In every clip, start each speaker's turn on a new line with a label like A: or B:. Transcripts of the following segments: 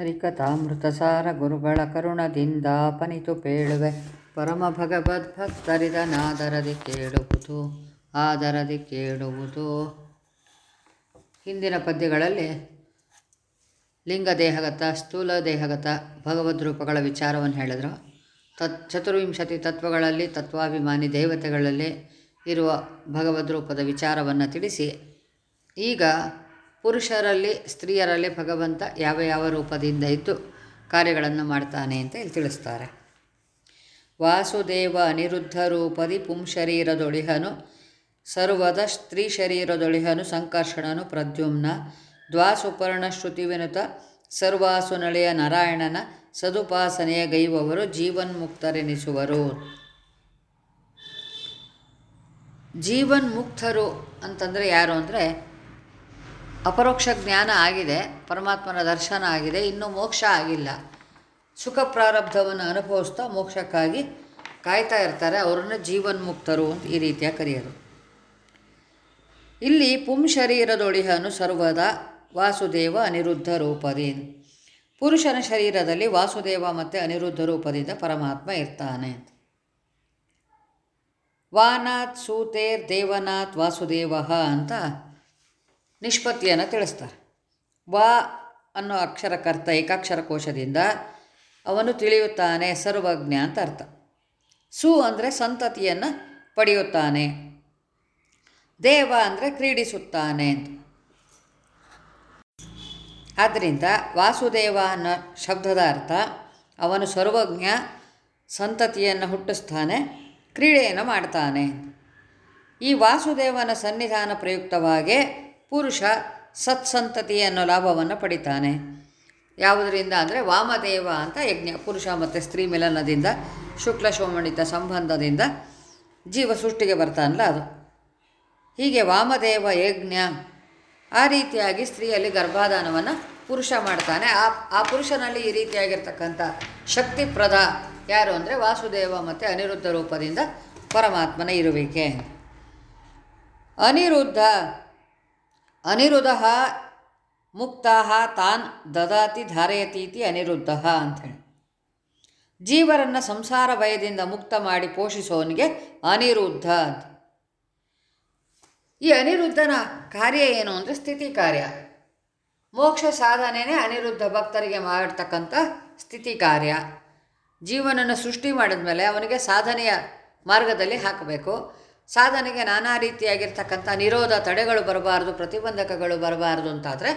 A: ಹರಿಕಥಾಮೃತಸಾರ ಗುರುಗಳ ಕರುಣದಿಂದಾಪನಿತು ಪೇಳುವೆ. ಪರಮ ಭಗವದ್ಭಕ್ತರಿದನಾದರದಿ ಕೇಳುವುದು, ಆದರದಿ ಕೇಳುವುದು. ಹಿಂದಿನ ಪದ್ಯಗಳಲ್ಲಿ ಲಿಂಗ ದೇಹಗತ ಸ್ಥೂಲ ದೇಹಗತ ಭಗವದ್ ರೂಪಗಳ ವಿಚಾರವನ್ನು ಹೇಳಿದರು. ತತ್ ಚತುರ್ವಿಂಶತಿ ತತ್ವಗಳಲ್ಲಿ, ತತ್ವಾಭಿಮಾನಿ ದೇವತೆಗಳಲ್ಲಿ ಇರುವ ಭಗವದ್ ರೂಪದ ವಿಚಾರವನ್ನು ತಿಳಿಸಿ, ಈಗ ಪುರುಷರಲ್ಲಿ, ಸ್ತ್ರೀಯರಲ್ಲಿ ಭಗವಂತ ಯಾವ ಯಾವ ರೂಪದಿಂದ ಇದ್ದು ಕಾರ್ಯಗಳನ್ನು ಮಾಡ್ತಾನೆ ಅಂತ ಇಲ್ಲಿ ತಿಳಿಸ್ತಾರೆ. ವಾಸುದೇವ ಅನಿರುದ್ಧ ರೂಪದಿ ಪುಂ ಶರೀರದೊಳಿಹನು ಸರ್ವದ ಸ್ತ್ರೀ ಶರೀರದೊಳಿಹನು ಸಂಕರ್ಷಣನು ಪ್ರದ್ಯುಮ್ನ, ದ್ವಾಸುಪರ್ಣ ಶ್ರುತಿ ವಿನುತ ಸರ್ವಾಸು ನಳೆಯ ನಾರಾಯಣನ, ಸದುಪಾಸನೆಯ ಗೈವವರು ಜೀವನ್ಮುಕ್ತರೆನಿಸುವರು. ಜೀವನ್ಮುಕ್ತರು ಅಂತಂದರೆ ಯಾರು ಅಂದರೆ ಅಪರೋಕ್ಷ ಜ್ಞಾನ ಆಗಿದೆ, ಪರಮಾತ್ಮನ ದರ್ಶನ ಆಗಿದೆ, ಇನ್ನೂ ಮೋಕ್ಷ ಆಗಿಲ್ಲ. ಸುಖ ಪ್ರಾರಬ್ಧವನ್ನು ಅನುಭವಿಸ್ತಾ ಮೋಕ್ಷಕ್ಕಾಗಿ ಕಾಯ್ತಾ ಇರ್ತಾರೆ, ಅವರನ್ನು ಜೀವನ್ಮುಕ್ತರು ಅಂತ ಈ ರೀತಿಯ ಕರೆಯರು ಇಲ್ಲಿ ಪುಂ ಶರೀರದೊಳಿಹನು ಸರ್ವದ ವಾಸುದೇವ ಅನಿರುದ್ಧ ರೂಪದಿ. ಪುರುಷನ ಶರೀರದಲ್ಲಿ ವಾಸುದೇವ ಮತ್ತು ಅನಿರುದ್ಧ ರೂಪದಿಂದ ಪರಮಾತ್ಮ ಇರ್ತಾನೆ ವಾನಾಥ್ ಸೂತೇರ್ ದೇವನಾಥ್ ವಾಸುದೇವ ಅಂತ ನಿಷ್ಪತ್ತಿಯನ್ನು ತಿಳಿಸ್ತಾರೆ. ವಾ ಅನ್ನೋ ಅಕ್ಷರಕರ್ತ ಏಕಾಕ್ಷರ ಕೋಶದಿಂದ ಅವನು ತಿಳಿಯುತ್ತಾನೆ ಸರ್ವಜ್ಞ ಅಂತ ಅರ್ಥ. ಸು ಅಂದರೆ ಸಂತತಿಯನ್ನು ಪಡೆಯುತ್ತಾನೆ. ದೇವ ಅಂದರೆ ಕ್ರೀಡಿಸುತ್ತಾನೆ ಅಂತ. ಆದ್ದರಿಂದ ವಾಸುದೇವ ಅನ್ನೋ ಶಬ್ದದ ಅರ್ಥ ಅವನು ಸರ್ವಜ್ಞ ಸಂತತಿಯನ್ನು ಹುಟ್ಟಿಸ್ತಾನೆ, ಕ್ರೀಡೆಯನ್ನು ಮಾಡ್ತಾನೆ ಈ ವಾಸುದೇವನ ಸನ್ನಿಧಾನ ಪ್ರಯುಕ್ತವಾಗಿ ಪುರುಷ ಸತ್ಸಂತತಿ ಅನ್ನೋ ಲಾಭವನ್ನು ಪಡಿತಾನೆ. ಯಾವುದರಿಂದ ಅಂದರೆ ವಾಮದೇವ ಅಂತ ಯಜ್ಞ, ಪುರುಷ ಮತ್ತು ಸ್ತ್ರೀ ಮಿಲನದಿಂದ, ಶುಕ್ಲ ಶೋಮಣಿತ ಸಂಬಂಧದಿಂದ ಜೀವ ಸೃಷ್ಟಿಗೆ ಬರ್ತಾನಲ್ಲ ಅದು. ಹೀಗೆ ವಾಮದೇವ ಯಜ್ಞ ಆ ರೀತಿಯಾಗಿ ಸ್ತ್ರೀಯಲ್ಲಿ ಗರ್ಭಾಧಾನವನ್ನು ಪುರುಷ ಮಾಡ್ತಾನೆ. ಆ ಆ ಪುರುಷನಲ್ಲಿ ಈ ರೀತಿಯಾಗಿರ್ತಕ್ಕಂಥ ಶಕ್ತಿಪ್ರದ ಯಾರು ಅಂದರೆ ವಾಸುದೇವ ಮತ್ತು ಅನಿರುದ್ಧ ರೂಪದಿಂದ ಪರಮಾತ್ಮನ ಇರುವಿಕೆ. ಅನಿರುದ್ಧ ಅನಿರುದ್ಧ ಮುಕ್ತಾ ತಾನ್ ದದಾತಿ ಧಾರಯತೀತಿ ಅನಿರುದ್ಧ ಅಂಥೇಳಿ. ಜೀವರನ್ನು ಸಂಸಾರ ಭಯದಿಂದ ಮುಕ್ತ ಮಾಡಿ ಪೋಷಿಸೋನಿಗೆ ಅನಿರುದ್ಧ ಅಂತ. ಈ ಅನಿರುದ್ಧನ ಕಾರ್ಯ ಏನು ಅಂದರೆ ಸ್ಥಿತಿ ಕಾರ್ಯ. ಮೋಕ್ಷ ಸಾಧನೆಯೇ ಅನಿರುದ್ಧ ಭಕ್ತರಿಗೆ ಮಾಡಿರ್ತಕ್ಕಂಥ ಸ್ಥಿತಿ ಕಾರ್ಯ. ಜೀವನನ್ನು ಸೃಷ್ಟಿ ಮಾಡಿದ್ಮೇಲೆ ಅವನಿಗೆ ಸಾಧನೆಯ ಮಾರ್ಗದಲ್ಲಿ ಹಾಕಬೇಕು. ಸಾಧನೆಗೆ ನಾನಾ ರೀತಿಯಾಗಿರ್ತಕ್ಕಂಥ ನಿರೋಧ ತಡೆಗಳು ಬರಬಾರ್ದು, ಪ್ರತಿಬಂಧಕಗಳು ಬರಬಾರ್ದು ಅಂತಾದರೆ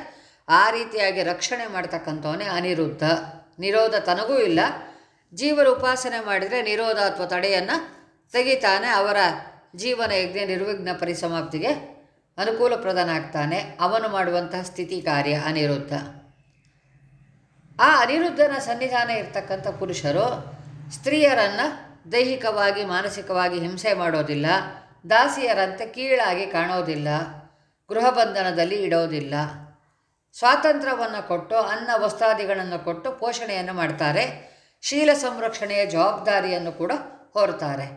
A: ಆ ರೀತಿಯಾಗಿ ರಕ್ಷಣೆ ಮಾಡ್ತಕ್ಕಂಥವನೇ ಅನಿರುದ್ಧ. ನಿರೋಧ ತನಗೂ ಇಲ್ಲ. ಜೀವರು ಉಪಾಸನೆ ಮಾಡಿದರೆ ನಿರೋಧ ಅಥವಾ ತಡೆಯನ್ನು ತೆಗಿತಾನೆ, ಅವರ ಜೀವನ ಯಜ್ಞ ನಿರ್ವಿಘ್ನ ಪರಿಸಮಾಪ್ತಿಗೆ ಅನುಕೂಲಪ್ರದನಾಗ್ತಾನೆ. ಅವನು ಮಾಡುವಂತಹ ಸ್ಥಿತಿ ಕಾರ್ಯ ಅನಿರುದ್ಧ. ಆ ಅನಿರುದ್ಧನ ಸನ್ನಿಧಾನ ಇರ್ತಕ್ಕಂಥ ಪುರುಷರು ಸ್ತ್ರೀಯರನ್ನು ದೈಹಿಕವಾಗಿ, ಮಾನಸಿಕವಾಗಿ ಹಿಂಸೆ ಮಾಡೋದಿಲ್ಲ. ದಾಸಿಯರಂತೆ ಕೀಳಾಗಿ ಕಾಣೋದಿಲ್ಲ, ಗೃಹಬಂಧನದಲ್ಲಿ ಇಡೋದಿಲ್ಲ. ಸ್ವಾತಂತ್ರ್ಯವನ್ನು ಕೊಟ್ಟು, ಅನ್ನ ವಸ್ತಾದಿಗಳನ್ನು ಕೊಟ್ಟು ಪೋಷಣೆಯನ್ನು ಮಾಡ್ತಾರೆ. ಶೀಲ ಸಂರಕ್ಷಣೆಯ ಜವಾಬ್ದಾರಿಯನ್ನು ಕೂಡ ಹೊರ್ತಾರೆ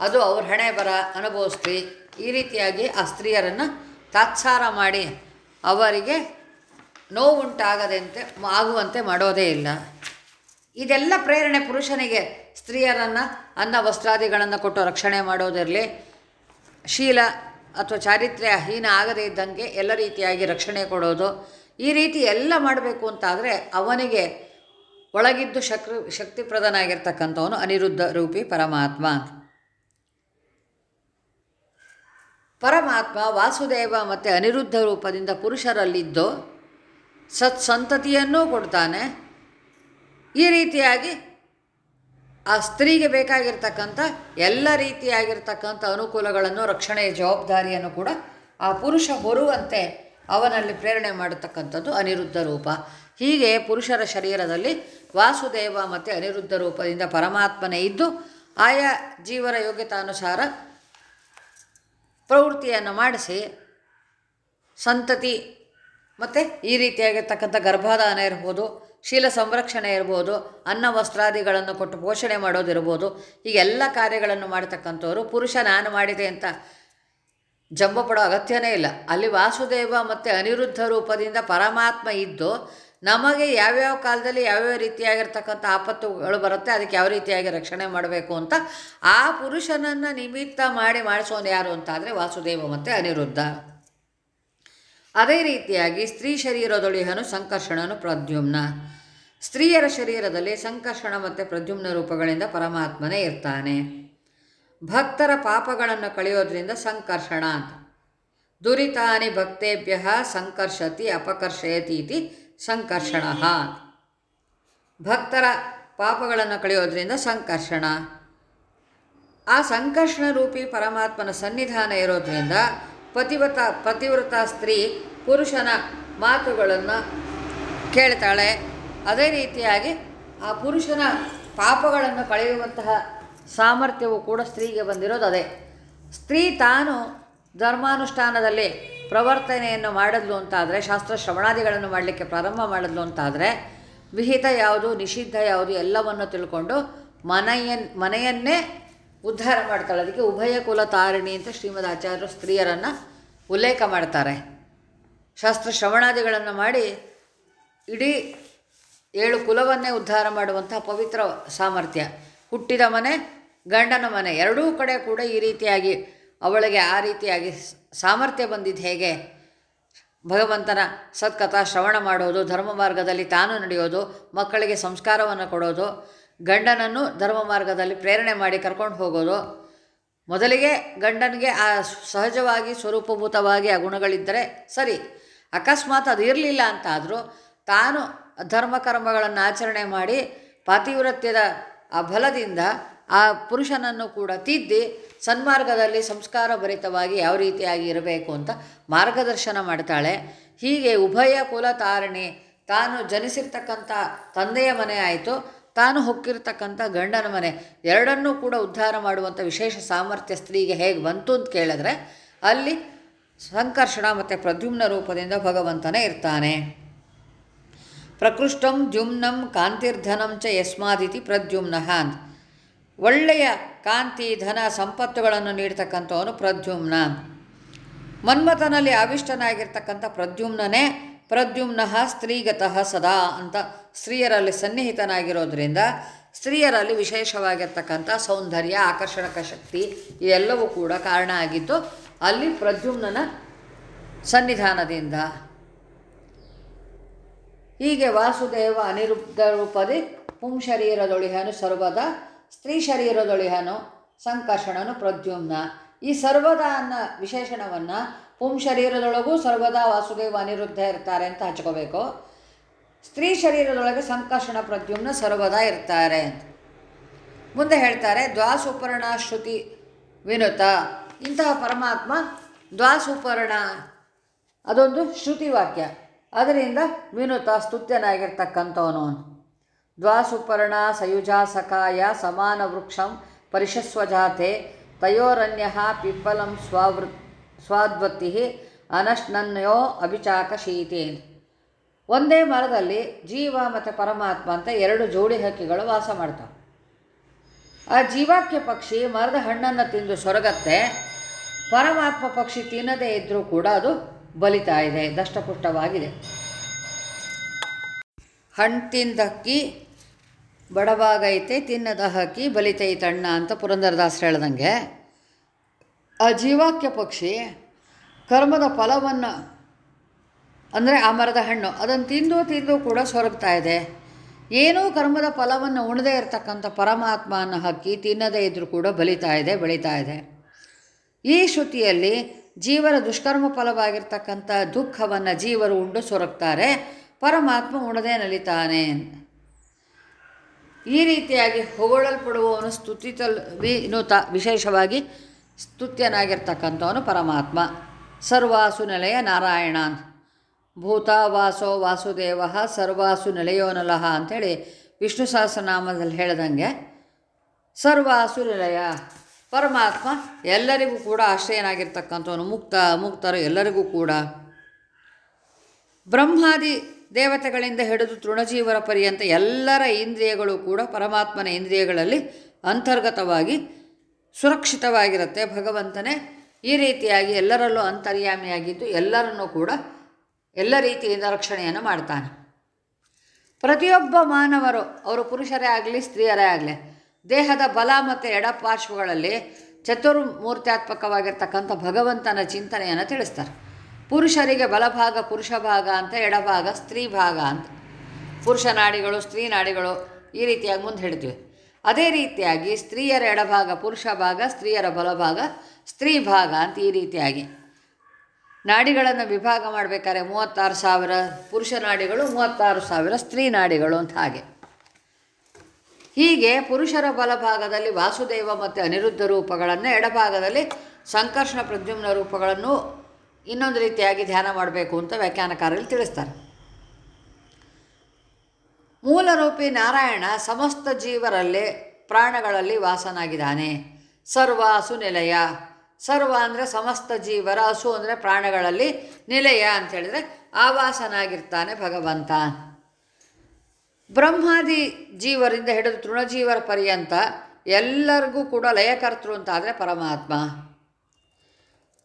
A: ಅದು ಅವ್ರ ಹಣೆ ಬರ ಅನುಭವಿಸ್ತಿ, ಈ ರೀತಿಯಾಗಿ ಆ ಸ್ತ್ರೀಯರನ್ನು ತಾತ್ಸಾರ ಮಾಡಿ ಅವರಿಗೆ ನೋವುಂಟಾಗದಂತೆ ಆಗುವಂತೆ ಮಾಡೋದೇ ಇಲ್ಲ. ಇದೆಲ್ಲ ಪ್ರೇರಣೆ ಪುರುಷನಿಗೆ. ಸ್ತ್ರೀಯರನ್ನು, ಅನ್ನ ವಸ್ತ್ರಾದಿಗಳನ್ನು ಕೊಟ್ಟು ರಕ್ಷಣೆ ಮಾಡೋದಿರಲಿ ಶೀಲ ಅಥವಾ ಚಾರಿತ್ರ್ಯ ಹೀನ ಆಗದೇ ಇದ್ದಂಗೆ ಎಲ್ಲ ರೀತಿಯಾಗಿ ರಕ್ಷಣೆ ಕೊಡೋದು. ಈ ರೀತಿ ಎಲ್ಲ ಮಾಡಬೇಕು ಅಂತಾದರೆ ಅವನಿಗೆ ಒಳಗಿದ್ದು ಶಕ್ತಿ ಶಕ್ತಿಪ್ರದನಾಗಿರ್ತಕ್ಕಂಥವನು ಅನಿರುದ್ಧ ರೂಪಿ ಪರಮಾತ್ಮ. ಪರಮಾತ್ಮ ವಾಸುದೇವ ಮತ್ತು ಅನಿರುದ್ಧ ರೂಪದಿಂದ ಪುರುಷರಲ್ಲಿದ್ದು ಸತ್ಸಂತತಿಯನ್ನೂ ಕೊಡ್ತಾನೆ. ಈ ರೀತಿಯಾಗಿ ಆ ಸ್ತ್ರೀಗೆ ಬೇಕಾಗಿರ್ತಕ್ಕಂಥ ಎಲ್ಲ ರೀತಿಯಾಗಿರ್ತಕ್ಕಂಥ ಅನುಕೂಲಗಳನ್ನು ರಕ್ಷಣೆಯ ಜವಾಬ್ದಾರಿಯನ್ನು ಕೂಡ ಆ ಪುರುಷ ಹೊರುವಂತೆ ಅವನಲ್ಲಿ ಪ್ರೇರಣೆ ಮಾಡತಕ್ಕಂಥದ್ದು ಅನಿರುದ್ಧ ರೂಪ. ಹೀಗೆ ಪುರುಷರ ಶರೀರದಲ್ಲಿ ವಾಸುದೇವ ಮತ್ತು ಅನಿರುದ್ಧ ರೂಪದಿಂದ ಪರಮಾತ್ಮನೇ ಇದ್ದು, ಆಯಾ ಜೀವರ ಯೋಗ್ಯತಾನುಸಾರ ಪ್ರವೃತ್ತಿಯನ್ನು ಮಾಡಿಸಿ, ಸಂತತಿ ಮತ್ತು ಈ ರೀತಿಯಾಗಿರ್ತಕ್ಕಂಥ ಗರ್ಭಾಧಾನ ಇರ್ಬೋದು ಶೀಲ ಸಂರಕ್ಷಣೆ ಇರ್ಬೋದು, ಅನ್ನ ವಸ್ತ್ರಾದಿಗಳನ್ನು ಕೊಟ್ಟು ಪೋಷಣೆ ಮಾಡೋದಿರ್ಬೋದು ಹೀಗೆಲ್ಲ ಕಾರ್ಯಗಳನ್ನು ಮಾಡ್ತಕ್ಕಂಥವ್ರು ಪುರುಷ ನಾನು ಮಾಡಿದೆ ಅಂತ ಜಂಬ ಪಡೋ ಅಗತ್ಯನೇ ಇಲ್ಲ. ಅಲ್ಲಿ ವಾಸುದೇವ ಮತ್ತು ಅನಿರುದ್ಧ ರೂಪದಿಂದ ಪರಮಾತ್ಮ ಇದ್ದು, ನಮಗೆ ಯಾವ್ಯಾವ ಕಾಲದಲ್ಲಿ ಯಾವ್ಯಾವ ರೀತಿಯಾಗಿರ್ತಕ್ಕಂಥ ಆಪತ್ತುಗಳು ಬರುತ್ತೆ, ಅದಕ್ಕೆ ಯಾವ ರೀತಿಯಾಗಿ ರಕ್ಷಣೆ ಮಾಡಬೇಕು ಅಂತ ಆ ಪುರುಷನನ್ನು ನಿಮಿತ್ತ ಮಾಡಿ ಮಾಡಿಸೋನು ಯಾರು ಅಂತ ಅಂದರೆ ವಾಸುದೇವ ಮತ್ತು ಅನಿರುದ್ಧ. ಅದೇ ರೀತಿಯಾಗಿ ಸ್ತ್ರೀ ಶರೀರದೊಳಿಹನು ಸಂಕರ್ಷಣನು ಪ್ರದ್ಯುಮ್ನ. ಸ್ತ್ರೀಯರ ಶರೀರದಲ್ಲಿ ಸಂಕರ್ಷಣ ಮತ್ತು ಪ್ರದ್ಯುಮ್ನ ರೂಪಗಳಿಂದ ಪರಮಾತ್ಮನೇ ಇರ್ತಾನೆ. ಭಕ್ತರ ಪಾಪಗಳನ್ನು ಕಳೆಯೋದ್ರಿಂದ ಸಂಕರ್ಷಣ ಅಂತ. ದುರಿತಾನಿ ಭಕ್ತೇಭ್ಯ ಸಂಕರ್ಷತಿ ಅಪಕರ್ಷಯತಿ ಇತಿ ಸಂಕರ್ಷಣ ಭಕ್ತರ ಪಾಪಗಳನ್ನು ಕಳೆಯೋದ್ರಿಂದ ಸಂಕರ್ಷಣ. ಆ ಸಂಕರ್ಷಣ ರೂಪಿ ಪರಮಾತ್ಮನ ಸನ್ನಿಧಾನ ಇರೋದ್ರಿಂದ ಪತಿವ್ರತ ಪತಿವ್ರತ ಸ್ತ್ರೀ ಪುರುಷನ ಮಾತುಗಳನ್ನು ಕೇಳ್ತಾಳೆ. ಅದೇ ರೀತಿಯಾಗಿ ಆ ಪುರುಷನ ಪಾಪಗಳನ್ನು ಕಳೆಯುವಂತಹ ಸಾಮರ್ಥ್ಯವು ಕೂಡ ಸ್ತ್ರೀಗೆ ಬಂದಿರೋದು ಅದೇ. ಸ್ತ್ರೀ ತಾನು ಧರ್ಮಾನುಷ್ಠಾನದಲ್ಲಿ ಪ್ರವರ್ತನೆಯನ್ನು ಮಾಡಿದ್ಲು ಅಂತಾದರೆ, ಶಾಸ್ತ್ರ ಶ್ರವಣಾದಿಗಳನ್ನು ಮಾಡಲಿಕ್ಕೆ ಪ್ರಾರಂಭ ಮಾಡಿದ್ಲು ಅಂತಾದರೆ, ವಿಹಿತ ಯಾವುದು, ನಿಷಿದ್ಧ ಯಾವುದು ಎಲ್ಲವನ್ನು ತಿಳ್ಕೊಂಡು ಮನೆಯನ್, ಮನೆಯನ್ನೇ ಉದ್ಧಾರ ಮಾಡ್ತಾಳೆ. ಅದಕ್ಕೆ ಉಭಯ ಕುಲ ತಾರಿಣಿ ಅಂತ ಶ್ರೀಮದ್ ಆಚಾರ್ಯರು ಸ್ತ್ರೀಯರನ್ನು ಉಲ್ಲೇಖ ಮಾಡ್ತಾರೆ. ಶಾಸ್ತ್ರ ಶ್ರವಣಾದಿಗಳನ್ನು ಮಾಡಿ ಇಡೀ ಏಳು ಕುಲವನ್ನೇ ಉದ್ಧಾರ ಮಾಡುವಂತಹ ಪವಿತ್ರ ಸಾಮರ್ಥ್ಯ. ಹುಟ್ಟಿದ ಮನೆ, ಗಂಡನ ಮನೆ, ಎರಡೂ ಕಡೆ ಕೂಡ ಈ ರೀತಿಯಾಗಿ ಅವಳಿಗೆ ಆ ರೀತಿಯಾಗಿ ಸಾಮರ್ಥ್ಯ ಬಂದಿದ್ದು ಹೇಗೆ? ಭಗವಂತನ ಸತ್ಕಥಾ ಶ್ರವಣ ಮಾಡೋದು, ಧರ್ಮ ಮಾರ್ಗದಲ್ಲಿ ತಾನು ನಡೆಯೋದು, ಮಕ್ಕಳಿಗೆ ಸಂಸ್ಕಾರವನ್ನು ಕೊಡೋದು ಗಂಡನನ್ನು ಧರ್ಮ ಮಾರ್ಗದಲ್ಲಿ ಪ್ರೇರಣೆ ಮಾಡಿ ಕರ್ಕೊಂಡು ಹೋಗೋದು. ಮೊದಲಿಗೆ ಗಂಡನಿಗೆ ಆ ಸಹಜವಾಗಿ ಸ್ವರೂಪಭೂತವಾಗಿ ಆ ಗುಣಗಳಿದ್ದರೆ ಸರಿ. ಅಕಸ್ಮಾತ್ ಅದು ಇರಲಿಲ್ಲ ಅಂತಾದರೂ ತಾನು ಧರ್ಮ ಕರ್ಮಗಳನ್ನು ಆಚರಣೆ ಮಾಡಿ ಪಾತಿವ್ರತ್ಯದ ಆ ಬಲದಿಂದ ಆ ಪುರುಷನನ್ನು ಕೂಡ ತಿದ್ದಿ ಸನ್ಮಾರ್ಗದಲ್ಲಿ ಸಂಸ್ಕಾರ ಭರಿತವಾಗಿ ಯಾವ ರೀತಿಯಾಗಿ ಇರಬೇಕು ಅಂತ ಮಾರ್ಗದರ್ಶನ ಮಾಡ್ತಾಳೆ. ಹೀಗೆ ಉಭಯ ಕುಲ ತಾರಣಿ ತಾನು ಜನಿಸಿರ್ತಕ್ಕಂಥ ತಂದೆಯ ಮನೆ ಆಯಿತು. ತಾನು ಹೊಕ್ಕಿರ್ತಕ್ಕಂಥ ಗಂಡನ ಮನೆ. ಎರಡನ್ನೂ ಕೂಡ ಉದ್ಧಾರ ಮಾಡುವಂಥ ವಿಶೇಷ ಸಾಮರ್ಥ್ಯ ಸ್ತ್ರೀಗೆ ಹೇಗೆ ಬಂತು ಅಂತ ಕೇಳಿದ್ರೆ, ಅಲ್ಲಿ ಸಂಕರ್ಷಣ ಮತ್ತು ಪ್ರದ್ಯುಮ್ನ ರೂಪದಿಂದ ಭಗವಂತನೇ ಇರ್ತಾನೆ. ಪ್ರಕೃಷ್ಟಂ ದ್ಯುಮ್ನಂ ಕಾಂತಿರ್ಧನಂ ಚ ಯಸ್ಮಾದಿತಿ ಪ್ರದ್ಯುಮ್ನ ಅಂತ ಒಳ್ಳೆಯ ಕಾಂತಿ, ಧನ, ಸಂಪತ್ತುಗಳನ್ನು ನೀಡ್ತಕ್ಕಂಥವನು ಪ್ರದ್ಯುಮ್ನ. ಮನ್ಮಥನಲ್ಲಿ ಅವಿಷ್ಟನಾಗಿರ್ತಕ್ಕಂಥ ಪ್ರದ್ಯುಮ್ನನೇ ಪ್ರದ್ಯುಮ್ನಃ ಸ್ತ್ರೀಗತಃ ಸದಾ ಅಂತ ಸ್ತ್ರೀಯರಲ್ಲಿ ಸನ್ನಿಹಿತನಾಗಿರೋದ್ರಿಂದ ಸ್ತ್ರೀಯರಲ್ಲಿ ವಿಶೇಷವಾಗಿರ್ತಕ್ಕಂಥ ಸೌಂದರ್ಯ, ಆಕರ್ಷಣಕ ಶಕ್ತಿ ಇದೆಲ್ಲವೂ ಕೂಡ ಕಾರಣ ಆಗಿತ್ತು ಅಲ್ಲಿ ಪ್ರದ್ಯುಮ್ನನ ಸನ್ನಿಧಾನದಿಂದ ಹೀಗೆ ವಾಸುದೇವ ಅನಿರುದ್ಧ ರೂಪದಿ ಪುಂ ಶರೀರದೊಳಿಹನು ಸರ್ವದ, ಸ್ತ್ರೀ ಶರೀರದೊಳಿಹನು ಸಂಕರ್ಷಣನು ಪ್ರದ್ಯುಮ್ನ. ಈ ಸರ್ವದ ಅನ್ನೋ ವಿಶೇಷಣವನ್ನು ಪುಂ ಶರೀರದೊಳಗೂ ಸರ್ವದಾ ವಾಸುದೇವ ಅನಿರುದ್ಧ ಇರ್ತಾರೆ ಅಂತ ಹಚ್ಕೋಬೇಕು. ಸ್ತ್ರೀ ಶರೀರದೊಳಗೆ ಸಂಕರ್ಷಣ ಪ್ರದ್ಯುಮ್ನ ಸರ್ವದಾ ಇರ್ತಾರೆ ಅಂತ. ಮುಂದೆ ಹೇಳ್ತಾರೆ, ದ್ವಾಸುಪರ್ಣ ಶ್ರುತಿ ವಿನುತ. ಇಂತಹ ಪರಮಾತ್ಮ ದ್ವಾಸುಪರ್ಣ, ಅದೊಂದು ಶ್ರುತಿ ವಾಕ್ಯ. ಅದರಿಂದ ವಿನುತ ಸ್ತುತ್ಯನಾಗಿರ್ತಕ್ಕಂಥವನು. ದ್ವಾಸುಪರ್ಣ ಸಯುಜಾ ಸಖಾಯ ಸಮಾನ ವೃಕ್ಷಂ ಪರಿಶಸ್ವಜಾತೆ ತಯೋರನ್ಯ ಪಿಪ್ಪಲಂ ಸ್ವವೃ ಸ್ವಾದ್ವತಿ ಅನಶ್ನನ್ಯೋ ಅಭಿಚಾಕ ಶೀತೆ ಒಂದೇ ಮರದಲ್ಲಿ ಜೀವ ಮತ್ತು ಪರಮಾತ್ಮ ಅಂತ ಎರಡು ಜೋಡಿ ಹಕ್ಕಿಗಳು ವಾಸ ಮಾಡ್ತಾವೆ. ಆ ಜೀವಾಕ್ಯ ಪಕ್ಷಿ ಮರದ ಹಣ್ಣನ್ನು ತಿಂದು ಸೊರಗತ್ತೆ, ಪರಮಾತ್ಮ ಪಕ್ಷಿ ತಿನ್ನದೇ ಇದ್ದರೂ ಕೂಡ ಅದು ಬಲಿತಾ ಇದೆ, ದಷ್ಟಪುಷ್ಟವಾಗಿದೆ. ಹಣ್ಣು ತಿಂದ ಹಕ್ಕಿ ಬಡವಾಗೈತೆ, ತಿನ್ನದ ಹಕ್ಕಿ ಬಲಿತೈತಣ್ಣ ಅಂತ ಪುರಂದರದಾಸರು ಹೇಳ್ದಂಗೆ. ಆ ಜೀವಾಕ್ಯ ಪಕ್ಷಿ, ಕರ್ಮದ ಫಲವನ್ನು, ಅಂದರೆ ಆ ಮರದ ಹಣ್ಣು, ಅದನ್ನು ತಿಂದು ತಿಂದು ಕೂಡ ಸೊರಗ್ತಾ ಇದೆ. ಏನೂ ಕರ್ಮದ ಫಲವನ್ನು ಉಣದೇ ಇರತಕ್ಕಂಥ ಪರಮಾತ್ಮನ ಹಕ್ಕಿ ತಿನ್ನದೇ ಇದ್ದರೂ ಕೂಡ ಬಲಿತಾ ಇದೆ, ಬೆಳೀತಾ ಇದೆ. ಈ ಶ್ರುತಿಯಲ್ಲಿ ಜೀವರ ದುಷ್ಕರ್ಮ ಫಲವಾಗಿರ್ತಕ್ಕಂಥ ದುಃಖವನ್ನು ಜೀವರು ಉಂಡು ಸೊರಗ್ತಾರೆ, ಪರಮಾತ್ಮ ಉಣದೇ ನಲಿತಾನೆ. ಈ ರೀತಿಯಾಗಿ ಹೊಗಳಲ್ಪಡುವವನು ಸ್ತುತಿತಲ್ ವಿನೂತ ವಿಶೇಷವಾಗಿ ಸ್ತುತ್ಯನಾಗಿರ್ತಕ್ಕಂಥವನು ಪರಮಾತ್ಮ. ಸರ್ವಾಸು ನೆಲೆಯ ನಾರಾಯಣ ಭೂತ ವಾಸೋ ವಾಸುದೇವ ಸರ್ವಾಸು ನೆಲೆಯೋ ನಲಹ ಅಂಥೇಳಿ ವಿಷ್ಣು ಸಹಸ್ರನಾಮದಲ್ಲಿ ಹೇಳ್ದಂಗೆ ಸರ್ವಾಸು ನಿಲಯ ಪರಮಾತ್ಮ ಎಲ್ಲರಿಗೂ ಕೂಡ ಆಶ್ರಯನಾಗಿರ್ತಕ್ಕಂಥವನು, ಮುಕ್ತ, ಮುಕ್ತರು ಎಲ್ಲರಿಗೂ ಕೂಡ. ಬ್ರಹ್ಮಾದಿ ದೇವತೆಗಳಿಂದ ಹಿಡಿದು ತೃಣಜೀವರ ಪರ್ಯಂತ ಎಲ್ಲರ ಇಂದ್ರಿಯಗಳು ಕೂಡ ಪರಮಾತ್ಮನ ಇಂದ್ರಿಯಗಳಲ್ಲಿ ಅಂತರ್ಗತವಾಗಿ ಸುರಕ್ಷಿತವಾಗಿರುತ್ತೆ. ಭಗವಂತನೇ ಈ ರೀತಿಯಾಗಿ ಎಲ್ಲರಲ್ಲೂ ಅಂತರ್ಯಾಮಿಯಾಗಿದ್ದು ಎಲ್ಲರನ್ನೂ ಕೂಡ ಎಲ್ಲ ರೀತಿಯಿಂದ ರಕ್ಷಣೆಯನ್ನು ಮಾಡ್ತಾನೆ. ಪ್ರತಿಯೊಬ್ಬ ಮಾನವರು, ಅವರು ಪುರುಷರೇ ಆಗಲಿ, ಸ್ತ್ರೀಯರೇ ಆಗಲಿ, ದೇಹದ ಬಲ ಮತ್ತು ಎಡಪಾರ್ಶ್ವಗಳಲ್ಲಿ ಚತುರ್ಮೂರ್ತ್ಯಾತ್ಮಕವಾಗಿರ್ತಕ್ಕಂಥ ಭಗವಂತನ ಚಿಂತನೆಯನ್ನು ತಿಳಿಸ್ತಾರೆ. ಪುರುಷರಿಗೆ ಬಲಭಾಗ, ಪುರುಷ ಭಾಗ ಅಂತ ಎಡಭಾಗ ಸ್ತ್ರೀ ಭಾಗ ಅಂತ. ಪುರುಷ ನಾಡಿಗಳು, ಸ್ತ್ರೀ ನಾಡಿಗಳು ಈ ರೀತಿಯಾಗಿ ಮುಂದೆ ಹೇಳ್ತೀವಿ. ಅದೇ ರೀತಿಯಾಗಿ ಸ್ತ್ರೀಯರ ಎಡಭಾಗ, ಪುರುಷ ಭಾಗ, ಸ್ತ್ರೀಯರ ಬಲಭಾಗ, ಸ್ತ್ರೀ ಭಾಗ ಅಂತ ಈ ರೀತಿಯಾಗಿ. ನಾಡಿಗಳನ್ನು ವಿಭಾಗ ಮಾಡಬೇಕಾದ್ರೆ ಮೂವತ್ತಾರು ಸಾವಿರ ಪುರುಷ ನಾಡಿಗಳು, ಮೂವತ್ತಾರು ಸಾವಿರ ಸ್ತ್ರೀ ನಾಡಿಗಳು ಅಂತ ಹಾಗೆ. ಹೀಗೆ ಪುರುಷರ ಬಲಭಾಗದಲ್ಲಿ ವಾಸುದೇವ ಮತ್ತು ಅನಿರುದ್ಧ ರೂಪಗಳನ್ನು, ಎಡಭಾಗದಲ್ಲಿ ಸಂಕರ್ಷಣ ಪ್ರದ್ಯುಮ್ನ ರೂಪಗಳನ್ನು ಇನ್ನೊಂದು ರೀತಿಯಾಗಿ ಧ್ಯಾನ ಮಾಡಬೇಕು ಅಂತ ವ್ಯಾಖ್ಯಾನಕಾರರಲ್ಲಿ ತಿಳಿಸ್ತಾರೆ. ಮೂಲರೂಪಿ ನಾರಾಯಣ ಸಮಸ್ತ ಜೀವರಲ್ಲಿ ಪ್ರಾಣಗಳಲ್ಲಿ ವಾಸನಾಗಿದ್ದಾನೆ. ಸರ್ವ ಹಸು ನಿಲಯ. ಸರ್ವ ಅಂದರೆ ಸಮಸ್ತ ಜೀವರ ಹಸು ಅಂದರೆ ಪ್ರಾಣಗಳಲ್ಲಿ ನಿಲಯ ಅಂಥೇಳಿದರೆ ಆವಾಸನಾಗಿರ್ತಾನೆ ಭಗವಂತ. ಬ್ರಹ್ಮಾದಿ ಜೀವರಿಂದ ಹಿಡಿದು ತೃಣಜೀವರ ಪರ್ಯಂತ ಎಲ್ಲರಿಗೂ ಕೂಡ ಲಯಕರ್ತೃ ಅಂತಾದರೆ ಪರಮಾತ್ಮ.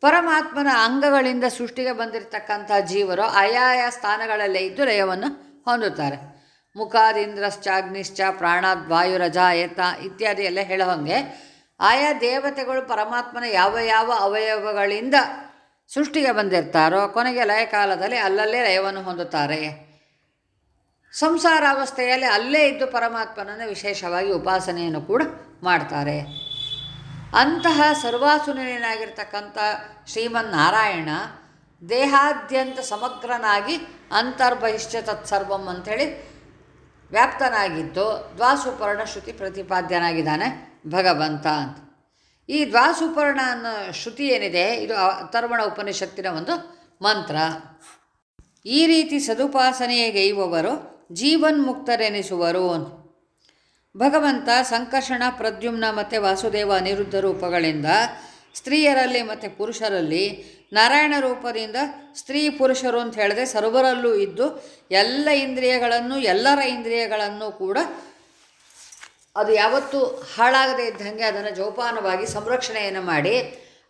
A: ಪರಮಾತ್ಮನ ಅಂಗಗಳಿಂದ ಸೃಷ್ಟಿಗೆ ಬಂದಿರತಕ್ಕಂಥ ಜೀವರು ಆಯಾಯ ಸ್ಥಾನಗಳಲ್ಲೇ ಇದ್ದು ಲಯವನ್ನು ಹೊಂದುತ್ತಾರೆ. ಮುಖಾದಿಂದ್ರಶ್ಚಾಗ್ನಿಶ್ಚ ಪ್ರಾಣಾದ್ ವಾಯುರಜ ಏತ ಇತ್ಯಾದಿ ಎಲ್ಲ ಹೇಳೋ ಹಾಗೆ ಆಯಾ ದೇವತೆಗಳು ಪರಮಾತ್ಮನ ಯಾವ ಯಾವ ಅವಯವಗಳಿಂದ ಸೃಷ್ಟಿಗೆ ಬಂದಿರ್ತಾರೋ ಕೊನೆಗೆ ಲಯ ಕಾಲದಲ್ಲಿ ಅಲ್ಲಲ್ಲೇ ಲಯವನ್ನು ಹೊಂದುತ್ತಾರೆ. ಸಂಸಾರಾವಸ್ಥೆಯಲ್ಲಿ ಅಲ್ಲೇ ಇದ್ದು ಪರಮಾತ್ಮನನ್ನು ವಿಶೇಷವಾಗಿ ಉಪಾಸನೆಯನ್ನು ಕೂಡ ಮಾಡ್ತಾರೆ. ಅಂತಹ ಸರ್ವಾಸುನಿನಾಗಿರ್ತಕ್ಕಂಥ ಶ್ರೀಮನ್ನಾರಾಯಣ ದೇಹಾದ್ಯಂತ ಸಮಗ್ರನಾಗಿ ಅಂತರ್ಬಹಿಷ್ಠ ತತ್ಸರ್ವಂ ಅಂಥೇಳಿ ವ್ಯಾಪ್ತನಾಗಿದ್ದು ದ್ವಾಸುಪರ್ಣ ಶ್ರುತಿ ಪ್ರತಿಪಾದ್ಯನಾಗಿದ್ದಾನೆ ಭಗವಂತ ಅಂತ. ಈ ದ್ವಾಸುಪರ್ಣ ಅನ್ನೋ ಶ್ರುತಿ ಏನಿದೆ? ಇದು ಅಥರ್ವಣ ಉಪನಿಷತ್ತಿನ ಒಂದು ಮಂತ್ರ. ಈ ರೀತಿ ಸದುಪಾಸನೆಯಗೈಯುವವರು ಜೀವನ್ಮುಕ್ತರೆನಿಸುವರು ಭಗವಂತ ಸಂಕರ್ಷಣ, ಪ್ರದ್ಯುಮ್ನ ಮತ್ತು ವಾಸುದೇವ ಅನಿರುದ್ಧ ರೂಪಗಳಿಂದ ಸ್ತ್ರೀಯರಲ್ಲಿ ಮತ್ತು ಪುರುಷರಲ್ಲಿ ನಾರಾಯಣ ರೂಪದಿಂದ ಸ್ತ್ರೀ ಪುರುಷರು ಅಂತ ಹೇಳಿದ್ರೆ ಸರ್ವರಲ್ಲೂ ಇದ್ದು ಎಲ್ಲ ಇಂದ್ರಿಯಗಳನ್ನು, ಎಲ್ಲರ ಇಂದ್ರಿಯಗಳನ್ನು ಕೂಡ ಅದು ಯಾವತ್ತೂ ಹಾಳಾಗದೇ ಇದ್ದಂಗೆ ಅದನ್ನು ಜೋಪಾನವಾಗಿ ಸಂರಕ್ಷಣೆಯನ್ನು ಮಾಡಿ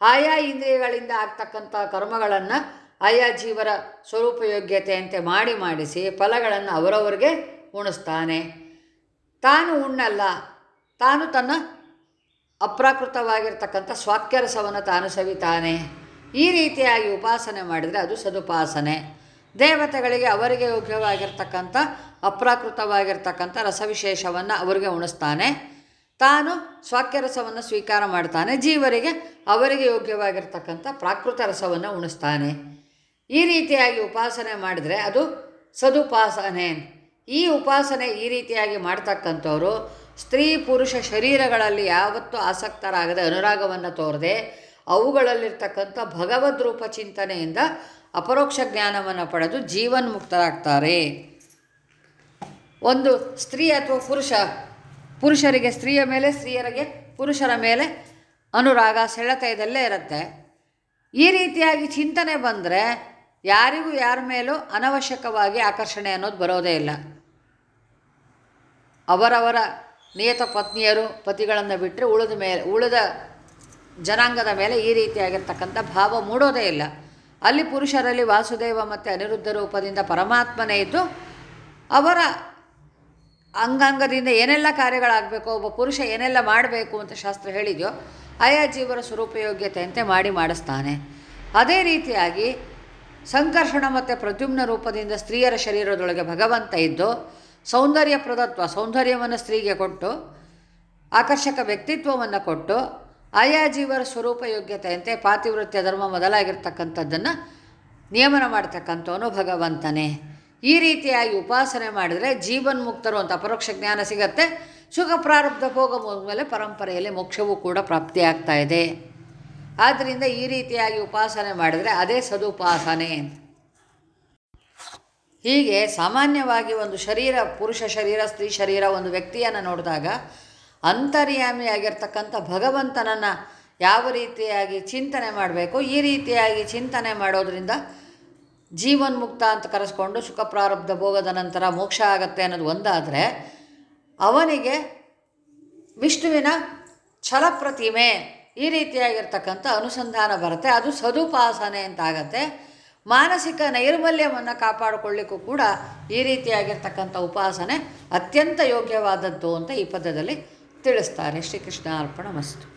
A: ಆಯಾ ಇಂದ್ರಿಯಗಳಿಂದ ಆಗ್ತಕ್ಕಂಥ ಕರ್ಮಗಳನ್ನು ಆಯಾ ಜೀವರ ಸ್ವರೂಪಯೋಗ್ಯತೆಯಂತೆ ಮಾಡಿ ಮಾಡಿಸಿ ಫಲಗಳನ್ನು ಅವರವರಿಗೆ ಉಣಿಸ್ತಾನೆ. ತಾನು ಉಣ್ಣಲ್ಲ, ತಾನು ತನ್ನ ಅಪ್ರಾಕೃತವಾಗಿರ್ತಕ್ಕಂಥ ಸ್ವಾಕ್ಯರಸವನ್ನು ತಾನು ಸವಿತಾನೆ. ಈ ರೀತಿಯಾಗಿ ಉಪಾಸನೆ ಮಾಡಿದರೆ ಅದು ಸದುಪಾಸನೆ. ದೇವತೆಗಳಿಗೆ ಅವರಿಗೆ ಯೋಗ್ಯವಾಗಿರ್ತಕ್ಕಂಥ ಅಪ್ರಾಕೃತವಾಗಿರ್ತಕ್ಕಂಥ ರಸವಿಶೇಷವನ್ನು ಅವರಿಗೆ ಉಣಿಸ್ತಾನೆ. ತಾನು ಸ್ವಾಕ್ಯರಸವನ್ನು ಸ್ವೀಕಾರ ಮಾಡ್ತಾನೆ. ಜೀವರಿಗೆ ಅವರಿಗೆ ಯೋಗ್ಯವಾಗಿರ್ತಕ್ಕಂಥ ಪ್ರಾಕೃತ ರಸವನ್ನು ಉಣಿಸ್ತಾನೆ. ಈ ರೀತಿಯಾಗಿ ಉಪಾಸನೆ ಮಾಡಿದರೆ ಅದು ಸದುಪಾಸನೆ. ಈ ಉಪಾಸನೆ ಈ ರೀತಿಯಾಗಿ ಮಾಡ್ತಕ್ಕಂಥವರು ಸ್ತ್ರೀ ಪುರುಷ ಶರೀರಗಳಲ್ಲಿ ಯಾವತ್ತೂ ಆಸಕ್ತರಾಗದೆ ಅನುರಾಗವನ್ನು ತೋರದೆ ಅವುಗಳಲ್ಲಿರ್ತಕ್ಕಂಥ ಭಗವದ್ರೂಪ ಚಿಂತನೆಯಿಂದ ಅಪರೋಕ್ಷ ಜ್ಞಾನವನ್ನು ಪಡೆದು ಜೀವನ್ಮುಕ್ತರಾಗ್ತಾರೆ. ಒಂದು ಸ್ತ್ರೀ ಅಥವಾ ಪುರುಷ, ಪುರುಷರಿಗೆ ಸ್ತ್ರೀಯ ಮೇಲೆ, ಸ್ತ್ರೀಯರಿಗೆ ಪುರುಷರ ಮೇಲೆ ಅನುರಾಗ ಸೆಳೆತ ಇದೆಲ್ಲೇ ಇರುತ್ತೆ. ಈ ರೀತಿಯಾಗಿ ಚಿಂತನೆ ಬಂದರೆ ಯಾರಿಗೂ ಯಾರ ಮೇಲೂ ಅನವಶ್ಯಕವಾಗಿ ಆಕರ್ಷಣೆ ಅನ್ನೋದು ಬರೋದೇ ಇಲ್ಲ. ಅವರವರ ನಿಯತ ಪತ್ನಿಯರು, ಪತಿಗಳನ್ನು ಬಿಟ್ಟರೆ ಉಳಿದ ಮೇಲೆ ಉಳಿದ ಜನಾಂಗದ ಮೇಲೆ ಈ ರೀತಿಯಾಗಿರ್ತಕ್ಕಂಥ ಭಾವ ಮೂಡೋದೇ ಇಲ್ಲ. ಅಲ್ಲಿ ಪುರುಷರಲ್ಲಿ ವಾಸುದೇವ ಮತ್ತು ಅನಿರುದ್ಧ ರೂಪದಿಂದ ಪರಮಾತ್ಮನೇ ಇದ್ದು, ಅವರ ಅಂಗಾಂಗದಿಂದ ಏನೆಲ್ಲ ಕಾರ್ಯಗಳಾಗಬೇಕು, ಒಬ್ಬ ಪುರುಷ ಏನೆಲ್ಲ ಮಾಡಬೇಕು ಅಂತ ಶಾಸ್ತ್ರ ಹೇಳಿದೆಯೋ, ಆಯಾ ಜೀವರ ಸ್ವರೂಪಯೋಗ್ಯತೆಯಂತೆ ಮಾಡಿ ಮಾಡಿಸ್ತಾನೆ. ಅದೇ ರೀತಿಯಾಗಿ ಸಂಕರ್ಷಣ ಮತ್ತು ಪ್ರದ್ಯುಮ್ನ ರೂಪದಿಂದ ಸ್ತ್ರೀಯರ ಶರೀರದೊಳಗೆ ಭಗವಂತ ಇದ್ದು ಸೌಂದರ್ಯ ಪ್ರದತ್ವ ಸೌಂದರ್ಯವನ್ನು ಸ್ತ್ರೀಗೆ ಕೊಟ್ಟು, ಆಕರ್ಷಕ ವ್ಯಕ್ತಿತ್ವವನ್ನು ಕೊಟ್ಟು ಆಯಾ ಜೀವರ ಸ್ವರೂಪ ಯೋಗ್ಯತೆಯಂತೆ ಪಾತಿವೃತ್ಯ ಧರ್ಮ ಮೊದಲಾಗಿರ್ತಕ್ಕಂಥದ್ದನ್ನು ನಿಯಮನ ಮಾಡ್ತಕ್ಕಂಥವನು ಭಗವಂತನೇ. ಈ ರೀತಿಯಾಗಿ ಉಪಾಸನೆ ಮಾಡಿದರೆ ಜೀವನ್ಮುಕ್ತರು ಅಂತ ಅಪರೋಕ್ಷ ಜ್ಞಾನ ಸಿಗತ್ತೆ. ಸುಖ ಪ್ರಾರಬ್ಧ ಭೋಗ ಮೇಲೆ ಪರಂಪರೆಯಲ್ಲಿ ಮೋಕ್ಷವೂ ಕೂಡ ಪ್ರಾಪ್ತಿಯಾಗ್ತಾ ಇದೆ. ಆದ್ದರಿಂದ ಈ ರೀತಿಯಾಗಿ ಉಪಾಸನೆ ಮಾಡಿದರೆ ಅದೇ ಸದುಪಾಸನೆ. ಹೀಗೆ ಸಾಮಾನ್ಯವಾಗಿ ಒಂದು ಶರೀರ, ಪುರುಷ ಶರೀರ, ಸ್ತ್ರೀ ಶರೀರ ಒಂದು ವ್ಯಕ್ತಿಯನ್ನು ನೋಡಿದಾಗ ಅಂತರ್ಯಾಮಿಯಾಗಿರ್ತಕ್ಕಂಥ ಭಗವಂತನನ್ನು ಯಾವ ರೀತಿಯಾಗಿ ಚಿಂತನೆ ಮಾಡಬೇಕು, ಈ ರೀತಿಯಾಗಿ ಚಿಂತನೆ ಮಾಡೋದರಿಂದ ಜೀವನ್ಮುಕ್ತ ಅಂತ ಕರೆಸ್ಕೊಂಡು ಸುಖ ಪ್ರಾರಬ್ಧ ಭೋಗದ ನಂತರ ಮೋಕ್ಷ ಆಗತ್ತೆ ಅನ್ನೋದು ಒಂದಾದರೆ ಅವನಿಗೆ ವಿಷ್ಣುವಿನ ಛಲಪ್ರತಿಮೆ ಈ ರೀತಿಯಾಗಿರ್ತಕ್ಕಂಥ ಅನುಸಂಧಾನ ಬರುತ್ತೆ. ಅದು ಸದುಪಾಸನೆ ಅಂತ ಆಗತ್ತೆ. ಮಾನಸಿಕ ನೈರ್ಮಲ್ಯವನ್ನು ಕಾಪಾಡಿಕೊಳ್ಳಿಕ್ಕೂ ಕೂಡ ಈ ರೀತಿಯಾಗಿರ್ತಕ್ಕಂಥ ಉಪಾಸನೆ ಅತ್ಯಂತ ಯೋಗ್ಯವಾದದ್ದು ಅಂತ ಈ ಪದದಲ್ಲಿ ತಿಳಿಸ್ತಾರೆ ಶ್ರೀಕೃಷ್ಣ ಅರ್ಪಣ ಮಸ್ತು